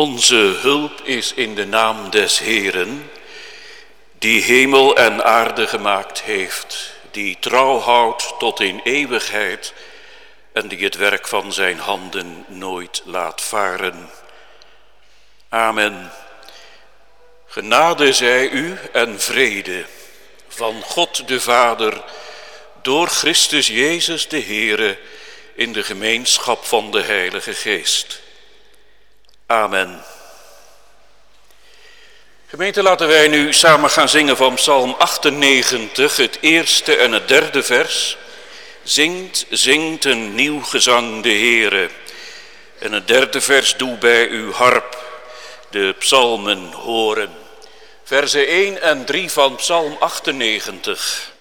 Onze hulp is in de naam des Heeren, die hemel en aarde gemaakt heeft, die trouw houdt tot in eeuwigheid en die het werk van zijn handen nooit laat varen. Amen. Genade zij u en vrede van God de Vader, door Christus Jezus de Heere, in de gemeenschap van de Heilige Geest. Amen. Gemeente, laten wij nu samen gaan zingen van Psalm 98, het eerste en het derde vers. Zingt, zingt een nieuw gezang de Heere. En het derde vers, doe bij uw harp de psalmen horen. Verse 1 en 3 van Psalm 98.